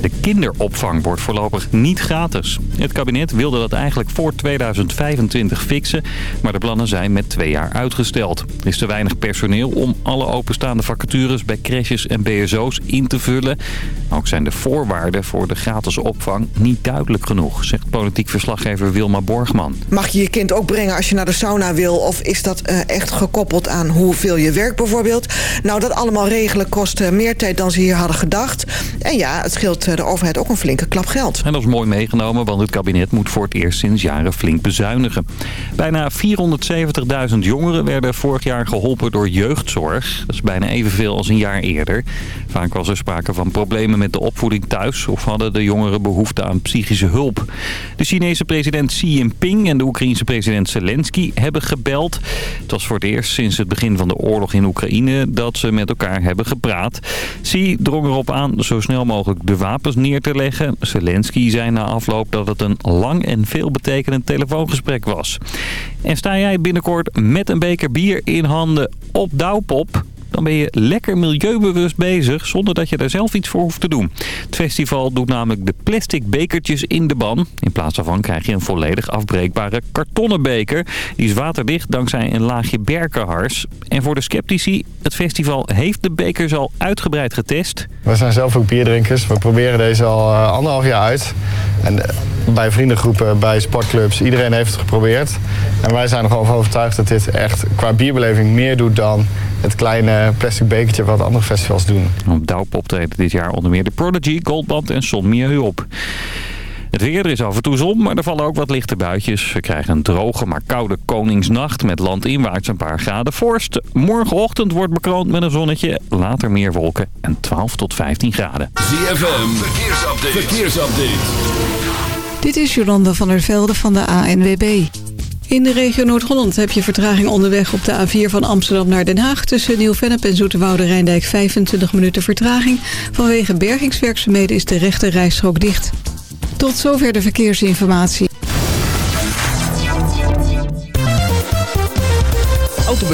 De kinderopvang wordt voorlopig niet gratis. Het kabinet wilde dat eigenlijk voor 2025 fixen, maar de plannen zijn met twee jaar uitgesteld. Er is te weinig personeel om alle openstaande vacatures bij crèches en BSO's in te vullen. Ook zijn de voorwaarden voor de gratis opvang niet duidelijk genoeg, zegt politiek verslaggever Wilma Borgman. Mag je je kind ook brengen als je naar de sauna wil of is dat uh, echt gekoppeld aan hoeveel je werkt bijvoorbeeld? Nou, dat allemaal regelen kost uh, meer tijd dan ze hier hadden gedacht. En ja, het scheelt de overheid ook een flinke klap geld. En dat is mooi meegenomen, want het kabinet moet voor het eerst sinds jaren flink bezuinigen. Bijna 470.000 jongeren werden vorig jaar geholpen door jeugdzorg. Dat is bijna evenveel als een jaar eerder. Vaak was er sprake van problemen met de opvoeding thuis... of hadden de jongeren behoefte aan psychische hulp. De Chinese president Xi Jinping en de Oekraïense president Zelensky hebben gebeld. Het was voor het eerst sinds het begin van de oorlog in Oekraïne... dat ze met elkaar hebben gepraat. Xi drong erop aan zo snel mogelijk de neer te leggen. Zelensky zei na afloop dat het een lang en veelbetekenend telefoongesprek was. En sta jij binnenkort met een beker bier in handen op Douwpop dan ben je lekker milieubewust bezig zonder dat je daar zelf iets voor hoeft te doen. Het festival doet namelijk de plastic bekertjes in de ban. In plaats daarvan krijg je een volledig afbreekbare kartonnen beker. Die is waterdicht dankzij een laagje berkenhars. En voor de sceptici, het festival heeft de bekers al uitgebreid getest. We zijn zelf ook bierdrinkers. We proberen deze al uh, anderhalf jaar uit. En bij vriendengroepen, bij sportclubs, iedereen heeft het geprobeerd. En wij zijn er gewoon van overtuigd dat dit echt qua bierbeleving meer doet dan het kleine plastic bekertje wat andere festivals doen. Op Douwpop treden dit jaar onder meer de Prodigy, Goldband en Son Mieu op. Het weer, er is af en toe zon, maar er vallen ook wat lichte buitjes. We krijgen een droge, maar koude koningsnacht met landinwaarts een paar graden vorst. Morgenochtend wordt bekroond met een zonnetje, later meer wolken en 12 tot 15 graden. ZFM, verkeersupdate. verkeersupdate. Dit is Jolanda van der Velde van de ANWB. In de regio Noord-Holland heb je vertraging onderweg op de A4 van Amsterdam naar Den Haag... tussen Nieuw-Vennep en Zoeterwoude Rijndijk 25 minuten vertraging. Vanwege bergingswerkzaamheden is de rechte rijstrook dicht. Tot zover de verkeersinformatie.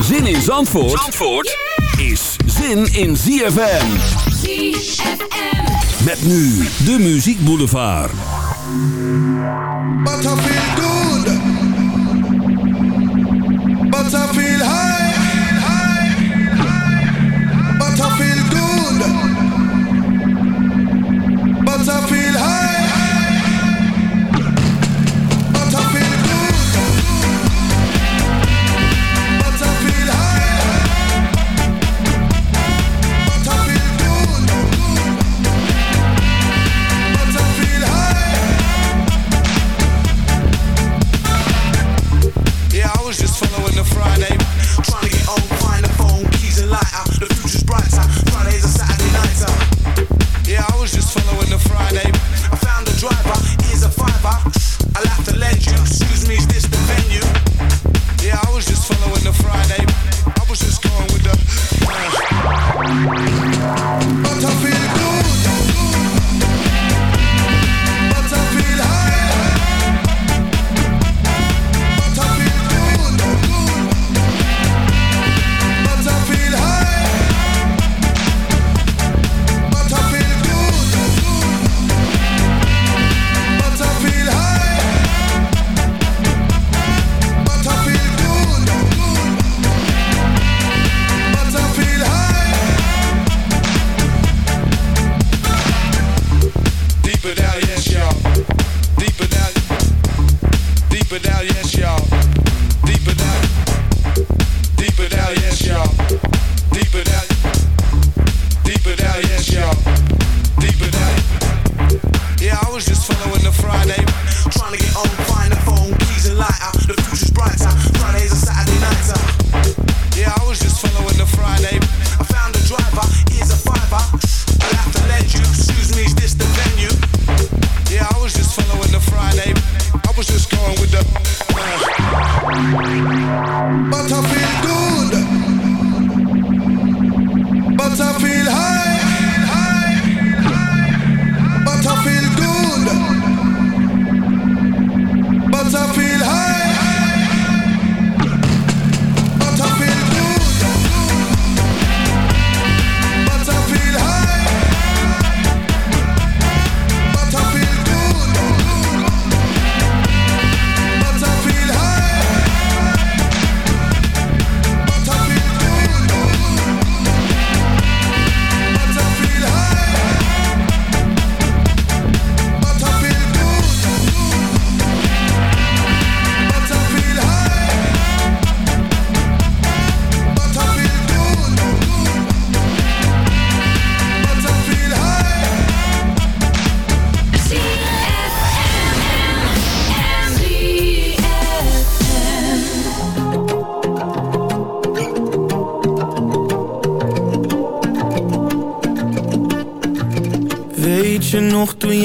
Zin in Zandvoort, Zandvoort is zin in ZFM. ZFM. Met nu de Muziek Boulevard. But I feel good. But I feel high. But I feel good. But I feel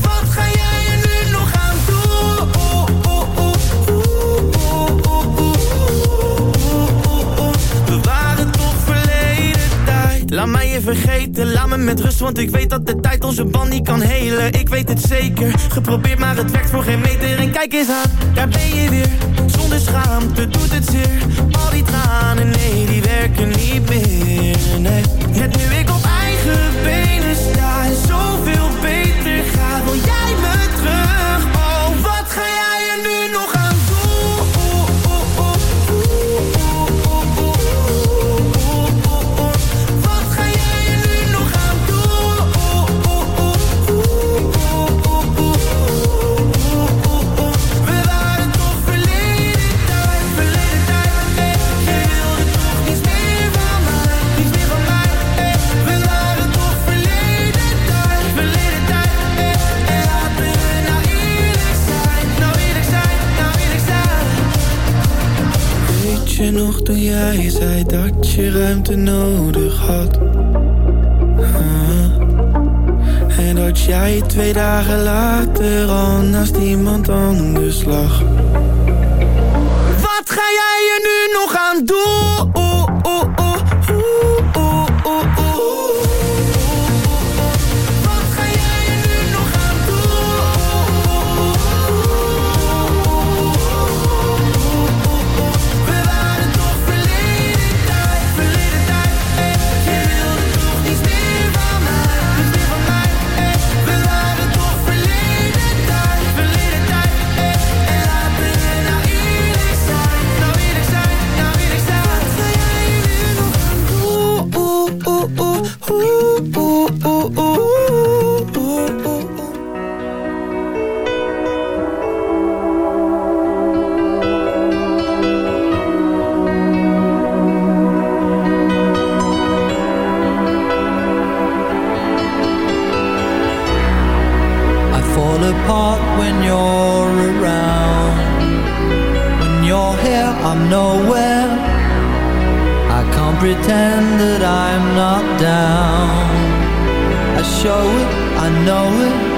Wat ga jij nu nog aan doen? We waren nog verleden tijd. Laat mij je vergeten, laat me met rust Want ik weet dat de tijd onze band niet kan helen. Ik weet het zeker, geprobeerd maar het werkt voor geen meter. En kijk eens aan, daar ben je weer. Zonder schaamte doet het zeer. Al die tranen, nee werken niet meer. Nee. Net nu ik op eigen benen sta. ruimte nodig had. En dat jij twee dagen later show it, I know it.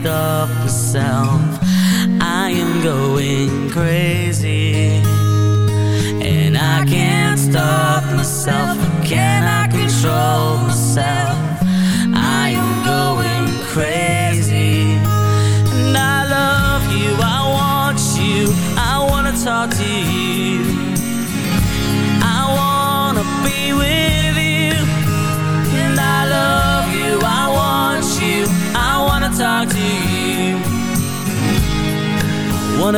stuff to sound.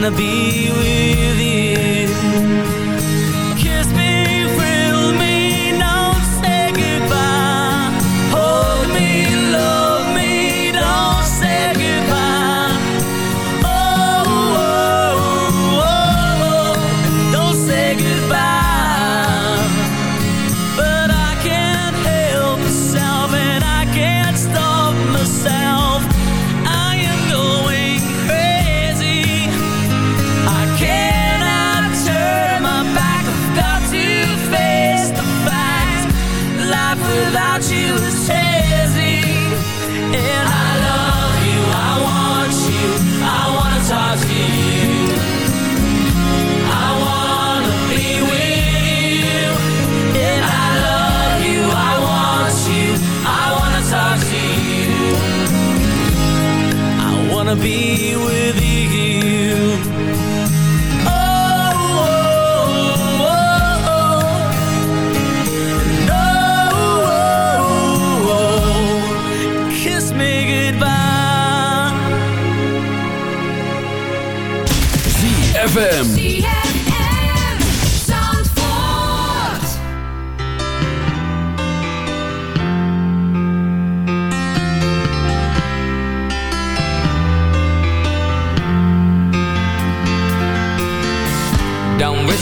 wanna be with you.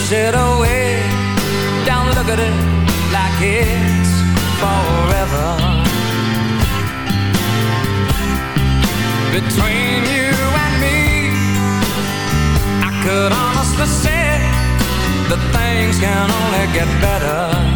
silhouette. Don't look at it like it's forever. Between you and me, I could honestly say that things can only get better.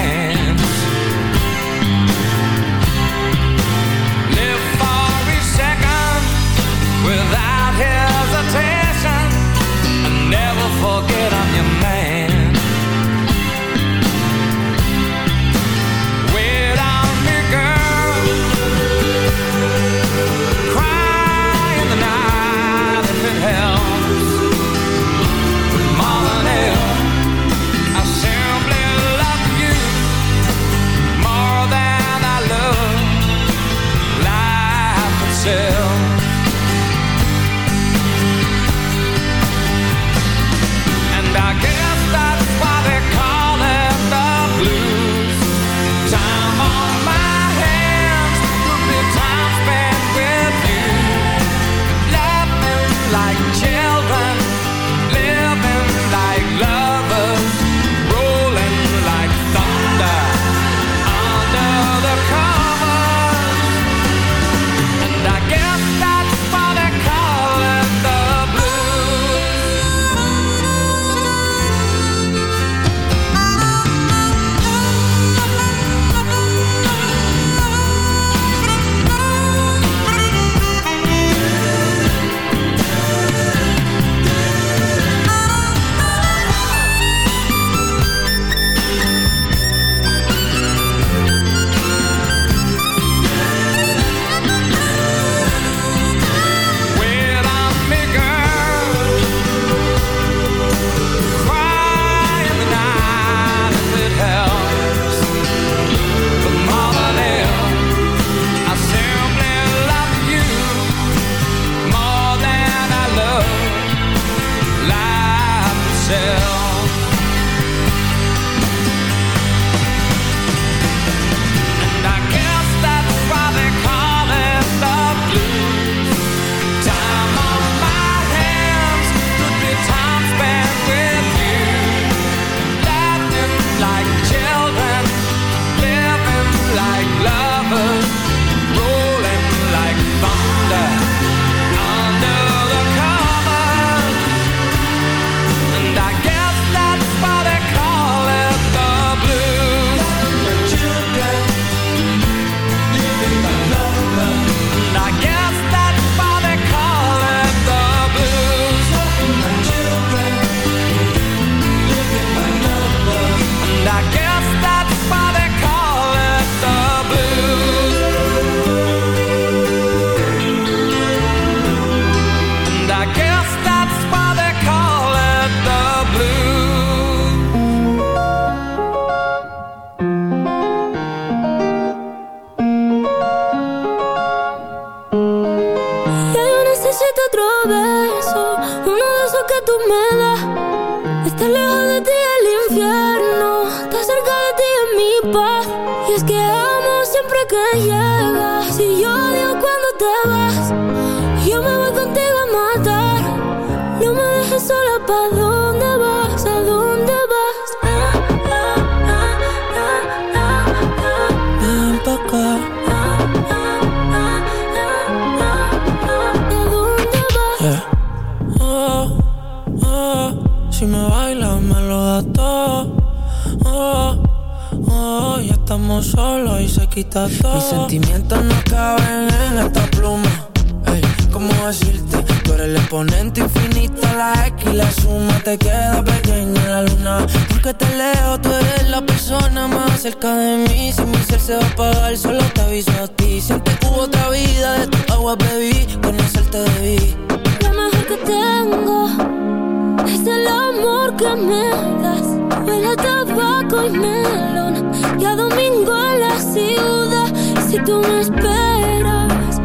tú me esperas.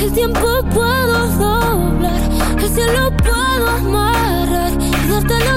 El tiempo puedo doblar, el cielo puedo amarrar y darte la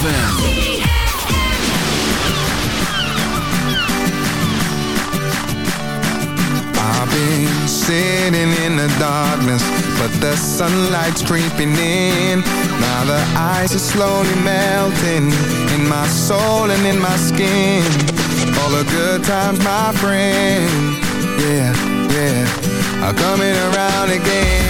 ZFM. I've been sitting in the darkness, but the sunlight's creeping in. Now the ice is slowly melting in my soul and in my skin. All the good times, my friend. Yeah, yeah, are coming around again.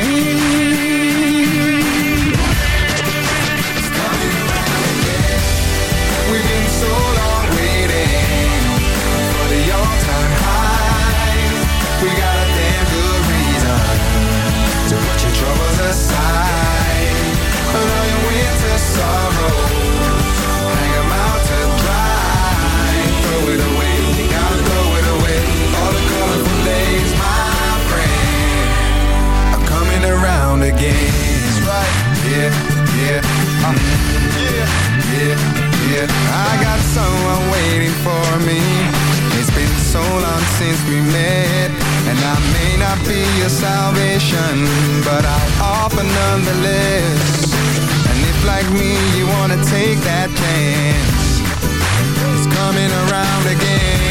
yeah, yeah, yeah. I got someone waiting for me. It's been so long since we met And I may not be your salvation But I'll offer nonetheless. And if like me you wanna take that chance It's coming around again.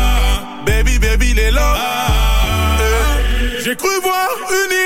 J'ai cru voir une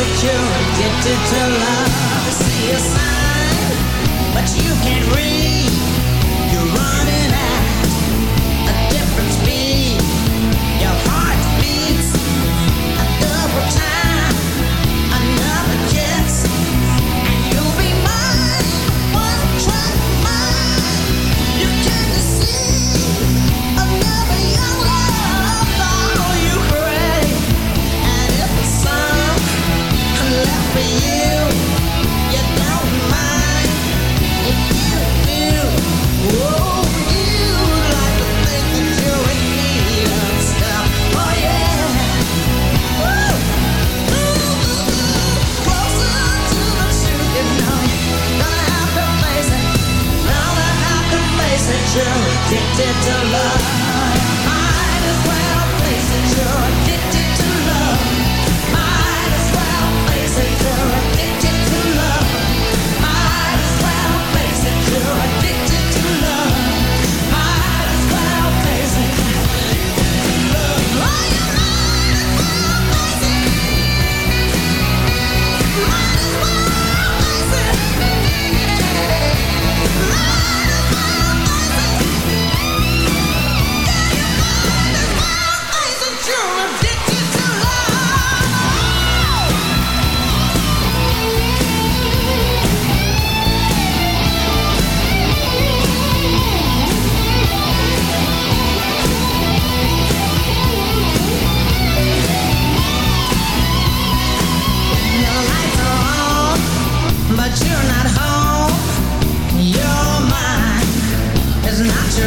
that you're addicted to love. I see a sign, but you can't read. You're running out. bitter love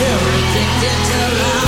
everything did around.